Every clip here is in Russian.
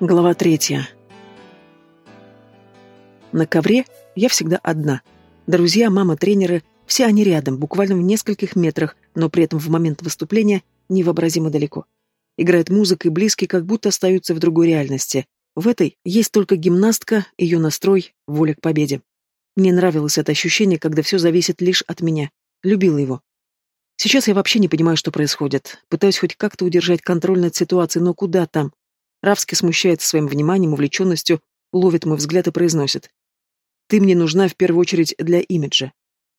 Глава третья. На ковре я всегда одна. Друзья, мама, тренеры, все они рядом, буквально в нескольких метрах, но при этом в момент выступления невообразимо далеко. Играет музыка и близкие как будто остаются в другой реальности. В этой есть только гимнастка, ее настрой, воля к победе. Мне нравилось это ощущение, когда все зависит лишь от меня. Любила его. Сейчас я вообще не понимаю, что происходит. Пытаюсь хоть как-то удержать контроль над ситуацией, но куда там? Равский смущается своим вниманием, увлеченностью, ловит мой взгляд и произносит. «Ты мне нужна в первую очередь для имиджа».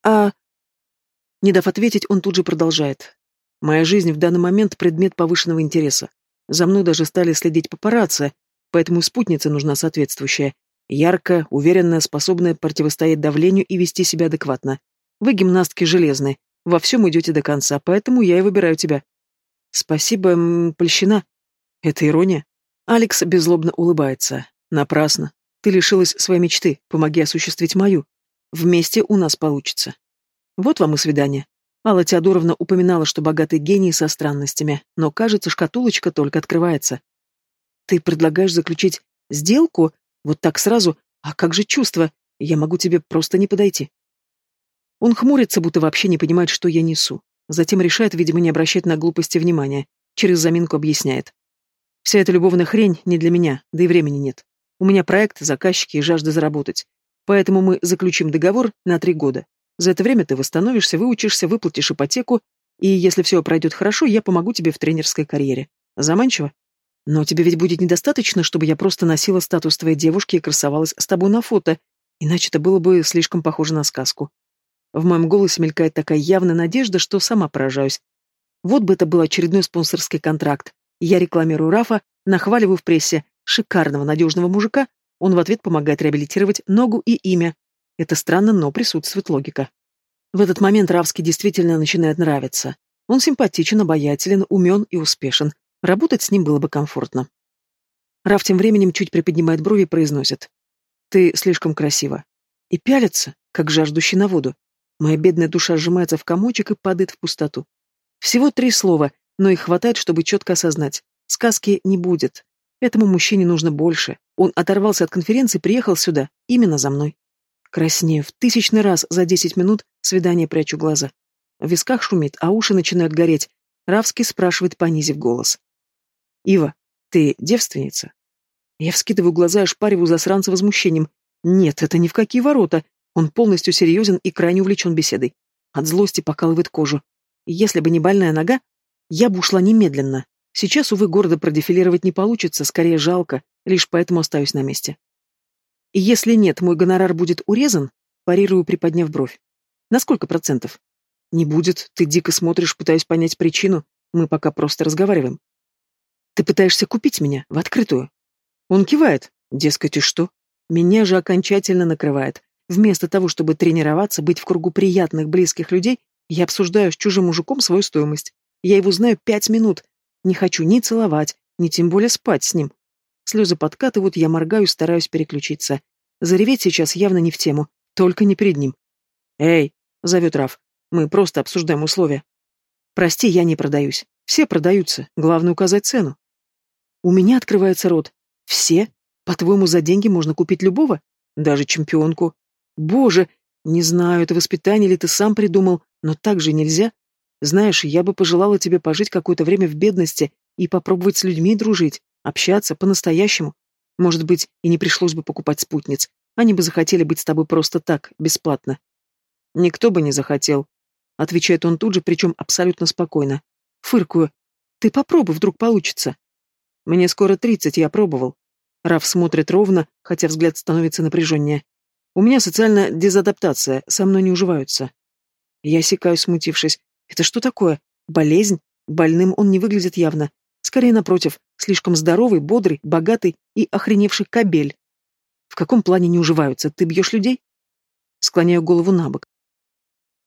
«А...» Не дав ответить, он тут же продолжает. «Моя жизнь в данный момент предмет повышенного интереса. За мной даже стали следить папарацци, поэтому спутница нужна соответствующая. Яркая, уверенная, способная противостоять давлению и вести себя адекватно. Вы гимнастки железные, во всем идете до конца, поэтому я и выбираю тебя». «Спасибо, польщина». «Это ирония?» Алекс беззлобно улыбается. Напрасно. Ты лишилась своей мечты, помоги осуществить мою. Вместе у нас получится. Вот вам и свидание. Алла Теодоровна упоминала, что богатый гений со странностями, но, кажется, шкатулочка только открывается. Ты предлагаешь заключить сделку? Вот так сразу? А как же чувства? Я могу тебе просто не подойти. Он хмурится, будто вообще не понимает, что я несу. Затем решает, видимо, не обращать на глупости внимания. Через заминку объясняет. Вся эта любовная хрень не для меня, да и времени нет. У меня проект, заказчики и жажда заработать. Поэтому мы заключим договор на три года. За это время ты восстановишься, выучишься, выплатишь ипотеку, и если все пройдет хорошо, я помогу тебе в тренерской карьере. Заманчиво? Но тебе ведь будет недостаточно, чтобы я просто носила статус твоей девушки и красовалась с тобой на фото, иначе это было бы слишком похоже на сказку. В моем голосе мелькает такая явная надежда, что сама поражаюсь. Вот бы это был очередной спонсорский контракт. Я рекламирую Рафа, нахваливаю в прессе шикарного, надежного мужика, он в ответ помогает реабилитировать ногу и имя. Это странно, но присутствует логика. В этот момент Равский действительно начинает нравиться. Он симпатичен, обаятелен, умен и успешен. Работать с ним было бы комфортно. Рав тем временем чуть приподнимает брови и произносит. «Ты слишком красива». И пялится, как жаждущий на воду. Моя бедная душа сжимается в комочек и падает в пустоту. Всего три слова, но их хватает, чтобы четко осознать. Сказки не будет. Этому мужчине нужно больше. Он оторвался от конференции и приехал сюда, именно за мной. Краснею в тысячный раз за десять минут свидание прячу глаза. В висках шумит, а уши начинают гореть. Равский спрашивает, понизив голос. «Ива, ты девственница?» Я вскидываю глаза и ошпариваю засранца возмущением. Нет, это ни в какие ворота. Он полностью серьезен и крайне увлечен беседой. От злости покалывает кожу. Если бы не больная нога, я бы ушла немедленно. Сейчас, увы, города продефилировать не получится, скорее жалко, лишь поэтому остаюсь на месте. И если нет, мой гонорар будет урезан, парирую, приподняв бровь. На сколько процентов? Не будет, ты дико смотришь, пытаюсь понять причину, мы пока просто разговариваем. Ты пытаешься купить меня, в открытую. Он кивает, дескать, и что? Меня же окончательно накрывает. Вместо того, чтобы тренироваться, быть в кругу приятных, близких людей, я обсуждаю с чужим мужиком свою стоимость. Я его знаю пять минут. Не хочу ни целовать, ни тем более спать с ним. Слезы подкатывают, я моргаю, стараюсь переключиться. Зареветь сейчас явно не в тему, только не перед ним. «Эй!» — зовет Раф. «Мы просто обсуждаем условия». «Прости, я не продаюсь. Все продаются. Главное указать цену». У меня открывается рот. «Все? По-твоему, за деньги можно купить любого? Даже чемпионку? Боже! Не знаю, это воспитание или ты сам придумал, но так же нельзя. Знаешь, я бы пожелала тебе пожить какое-то время в бедности и попробовать с людьми дружить, общаться по-настоящему. Может быть, и не пришлось бы покупать спутниц. Они бы захотели быть с тобой просто так, бесплатно. Никто бы не захотел. Отвечает он тут же, причем абсолютно спокойно. Фыркую. Ты попробуй, вдруг получится. Мне скоро тридцать, я пробовал. Раф смотрит ровно, хотя взгляд становится напряженнее. У меня социальная дезадаптация, со мной не уживаются. Я секаю, смутившись. Это что такое? Болезнь? Больным он не выглядит явно. Скорее, напротив, слишком здоровый, бодрый, богатый и охреневший кобель. В каком плане не уживаются? Ты бьешь людей? Склоняю голову на бок.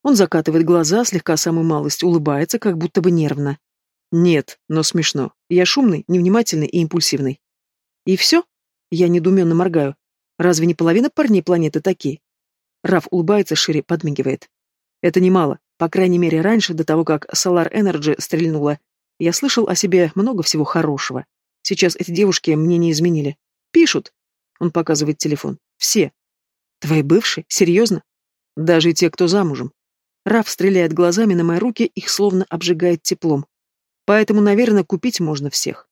Он закатывает глаза, слегка самую малость, улыбается, как будто бы нервно. Нет, но смешно. Я шумный, невнимательный и импульсивный. И все? Я недуменно моргаю. Разве не половина парней планеты такие? Раф улыбается шире, подмигивает. Это немало. По крайней мере, раньше, до того, как Solar Energy стрельнула, я слышал о себе много всего хорошего. Сейчас эти девушки мне не изменили. Пишут. Он показывает телефон. Все. Твои бывшие? Серьезно? Даже те, кто замужем. Раф стреляет глазами на мои руки, их словно обжигает теплом. Поэтому, наверное, купить можно всех.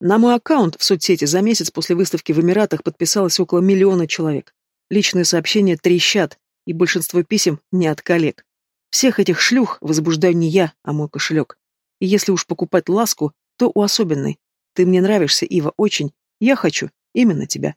На мой аккаунт в соцсети за месяц после выставки в Эмиратах подписалось около миллиона человек. Личные сообщения трещат, и большинство писем не от коллег. Всех этих шлюх возбуждаю не я, а мой кошелек. И если уж покупать ласку, то у особенной. Ты мне нравишься, Ива, очень. Я хочу именно тебя.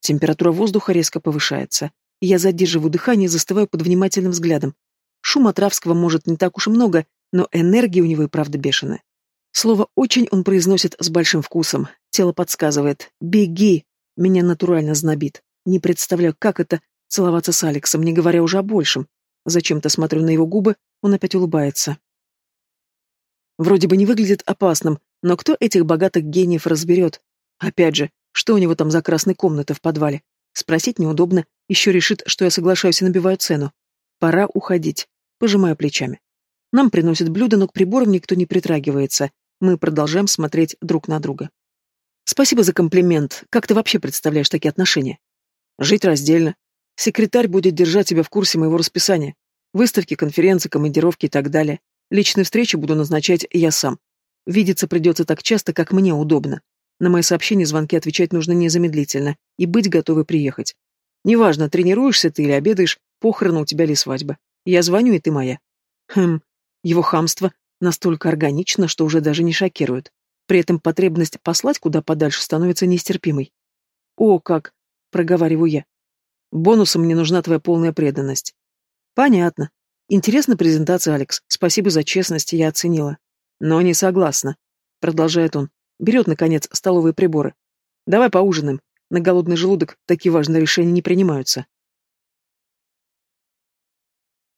Температура воздуха резко повышается. Я задерживаю дыхание и застываю под внимательным взглядом. Шума Травского может не так уж и много, но энергия у него и правда бешеная. Слово «очень» он произносит с большим вкусом. Тело подсказывает «беги». Меня натурально знобит. Не представляю, как это целоваться с Алексом, не говоря уже о большем. Зачем-то смотрю на его губы, он опять улыбается. Вроде бы не выглядит опасным, но кто этих богатых гениев разберет? Опять же, что у него там за красная комната в подвале? Спросить неудобно, еще решит, что я соглашаюсь и набиваю цену. Пора уходить. Пожимаю плечами. Нам приносят блюда, но к приборам никто не притрагивается. Мы продолжаем смотреть друг на друга. Спасибо за комплимент. Как ты вообще представляешь такие отношения? Жить раздельно. Секретарь будет держать тебя в курсе моего расписания. Выставки, конференции, командировки и так далее. Личные встречи буду назначать я сам. Видеться придется так часто, как мне удобно. На мои сообщения и звонки отвечать нужно незамедлительно и быть готовой приехать. Неважно, тренируешься ты или обедаешь, похороны у тебя ли свадьба. Я звоню, и ты моя. Хм, его хамство настолько органично, что уже даже не шокирует. При этом потребность послать куда подальше становится нестерпимой. «О, как!» — проговариваю я. «Бонусом мне нужна твоя полная преданность». «Понятно. Интересна презентация, Алекс. Спасибо за честность, я оценила». «Но не согласна», — продолжает он. Берет, наконец, столовые приборы. «Давай поужинаем. На голодный желудок такие важные решения не принимаются».